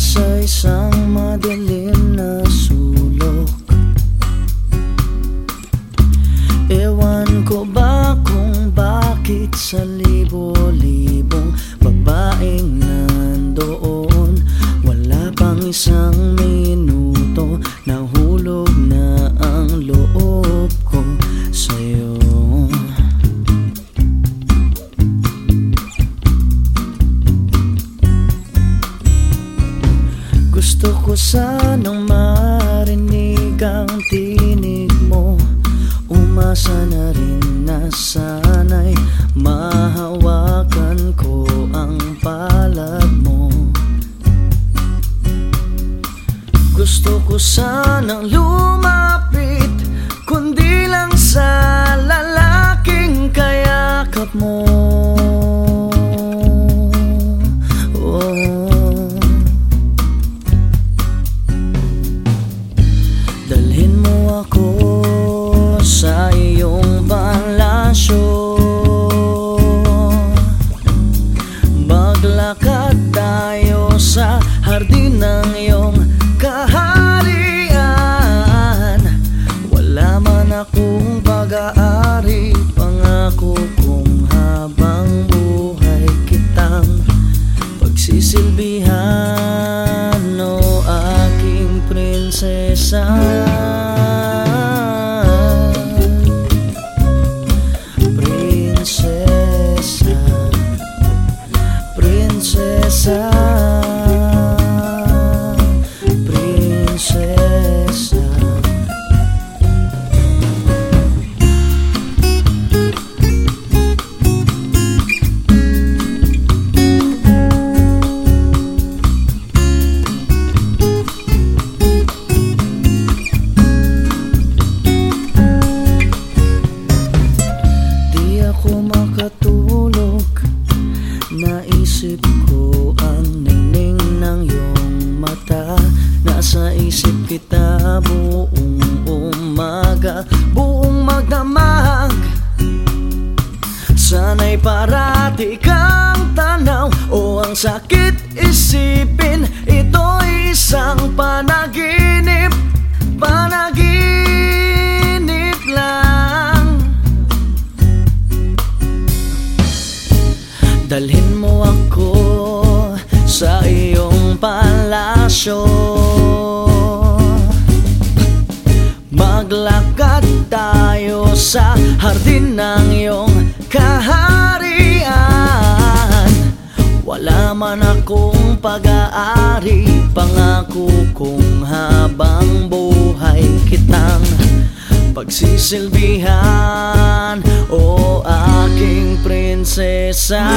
sa isang madilim na sulok. Ewan ko ba kung bakit sa libo-libong babaeng nandoon Gusto ko sanang marinig ang tinig mo. Umasa na rin na sana'y mahawakan ko ang palad mo. Gusto ko sanang lumapit ako sa iyong palasyo. Maglakad tayo sa hardin ng iyong kaharian. Wala man akong pag-aari Pangako kong habang buhay kitang Pagsisilbihan o aking prinsesa umaga Buong magdamag. Sana'y parati kang tanaw O ang sakit isipin Ito'y isang panaginip Panaginip lang. Dalhin mo ako sa iyong palasyo Maglakad tayo sa hardin ng iyong kaharian. Wala man akong pag-aari Pangako kong habang buhay kitang Pagsisilbihan, o aking prinsesa